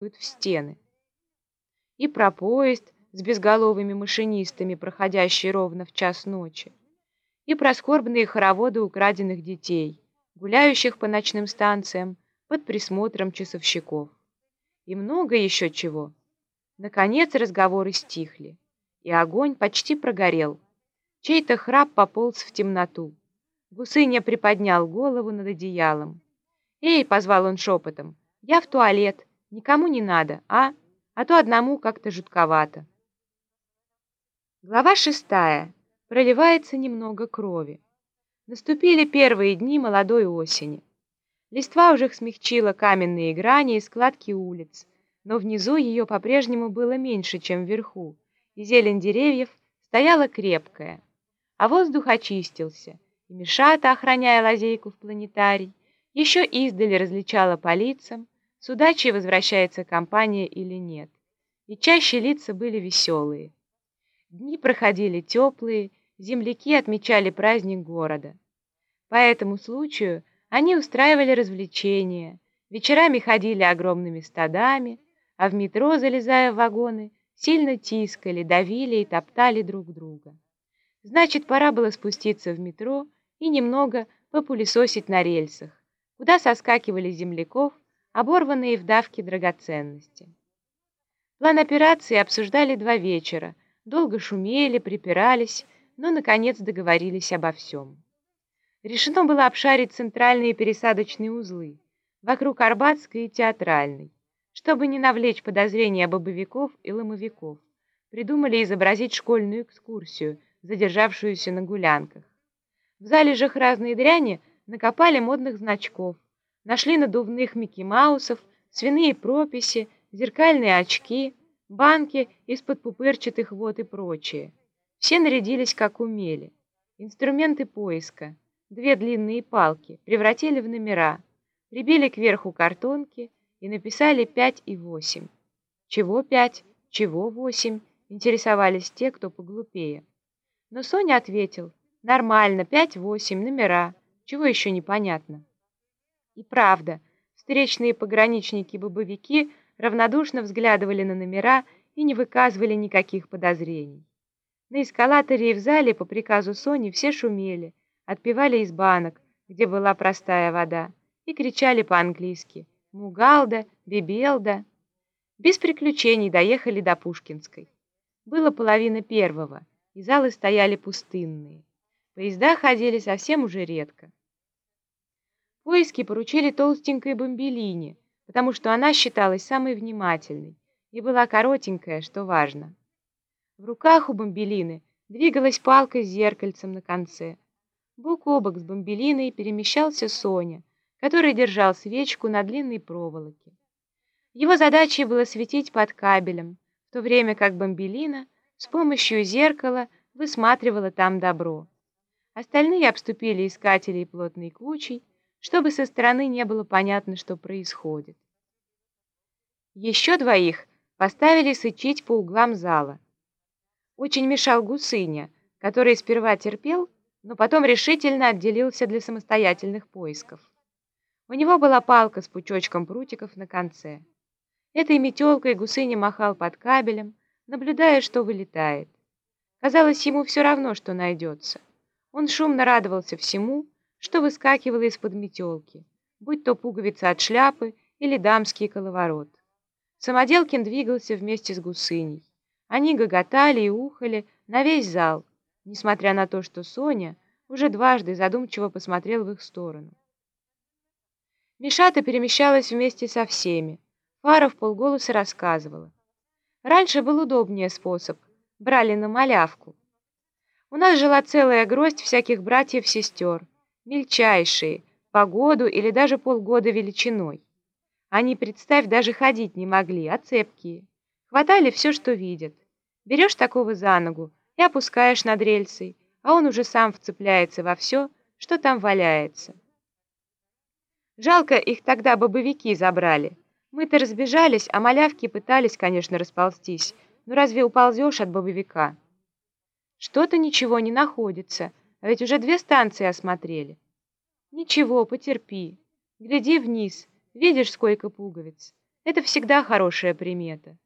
в стены. И про поезд с безголовыми машинистами, проходящий ровно в час ночи, и про скорбные хороводы украденных детей, гуляющих по ночным станциям под присмотром часовщиков. И много еще чего. Наконец разговоры стихли, и огонь почти прогорел. Чей-то храп пополз в темноту. Гусыня приподнял голову над одеялом. «Эй!» — позвал он шепотом. «Я в туалет. Никому не надо, а? А то одному как-то жутковато». Глава шестая. Проливается немного крови. Наступили первые дни молодой осени. Листва уже смягчила каменные грани и складки улиц, но внизу ее по-прежнему было меньше, чем вверху, и зелень деревьев стояла крепкая. А воздух очистился, и Мишата, охраняя лазейку в планетарий, еще издали различала по лицам, с удачей возвращается компания или нет. И чаще лица были веселые. Дни проходили теплые, земляки отмечали праздник города. По этому случаю они устраивали развлечения, вечерами ходили огромными стадами, а в метро, залезая в вагоны, сильно тискали, давили и топтали друг друга. Значит, пора было спуститься в метро и немного популесосить на рельсах, куда соскакивали земляков, оборванные в давке драгоценности. План операции обсуждали два вечера, долго шумели, припирались, но, наконец, договорились обо всем. Решено было обшарить центральные пересадочные узлы, вокруг Арбатской и Театральной, чтобы не навлечь подозрения бобовиков и ломовиков. Придумали изобразить школьную экскурсию, задержавшуюся на гулянках. В зале же разные дряни накопали модных значков, Нашли надувных Микки Маусов, свиные прописи, зеркальные очки, банки из-под пупырчатых вод и прочее. Все нарядились, как умели. Инструменты поиска, две длинные палки, превратили в номера, прибили кверху картонки и написали пять и восемь. Чего пять, чего восемь, интересовались те, кто поглупее. Но Соня ответил, нормально, пять-восемь, номера, чего еще непонятно. И правда, встречные пограничники-бобовики равнодушно взглядывали на номера и не выказывали никаких подозрений. На эскалаторе и в зале по приказу Сони все шумели, отпивали из банок, где была простая вода, и кричали по-английски «Мугалда», «Бибелда». Без приключений доехали до Пушкинской. Было половина первого, и залы стояли пустынные. Поезда ходили совсем уже редко. Поиски поручили толстенькой бомбелине, потому что она считалась самой внимательной и была коротенькая, что важно. В руках у бомбелины двигалась палка с зеркальцем на конце. Бок о бок с бомбелиной перемещался Соня, который держал свечку на длинной проволоке. Его задачей было светить под кабелем, в то время как бомбелина с помощью зеркала высматривала там добро. Остальные обступили искателей плотной кучей, чтобы со стороны не было понятно, что происходит. Еще двоих поставили сычить по углам зала. Очень мешал Гусыня, который сперва терпел, но потом решительно отделился для самостоятельных поисков. У него была палка с пучочком прутиков на конце. Этой метелкой Гусыня махал под кабелем, наблюдая, что вылетает. Казалось, ему все равно, что найдется. Он шумно радовался всему, что выскакивало из-под метелки, будь то пуговица от шляпы или дамский коловорот. Самоделкин двигался вместе с гусыней. Они гоготали и ухали на весь зал, несмотря на то, что Соня уже дважды задумчиво посмотрел в их сторону. Мишата перемещалась вместе со всеми. Фара в полголоса рассказывала. Раньше был удобнее способ. Брали на малявку. У нас жила целая гроздь всяких братьев-сестер мельчайшие, по году или даже полгода величиной. Они, представь, даже ходить не могли, а цепкие. Хватали все, что видят. Берешь такого за ногу и опускаешь над рельсой, а он уже сам вцепляется во все, что там валяется. Жалко, их тогда бобовики забрали. Мы-то разбежались, а малявки пытались, конечно, расползтись. Но разве уползешь от бобовика? Что-то ничего не находится, ведь уже две станции осмотрели. Ничего, потерпи. Гляди вниз, видишь, сколько пуговиц. Это всегда хорошая примета.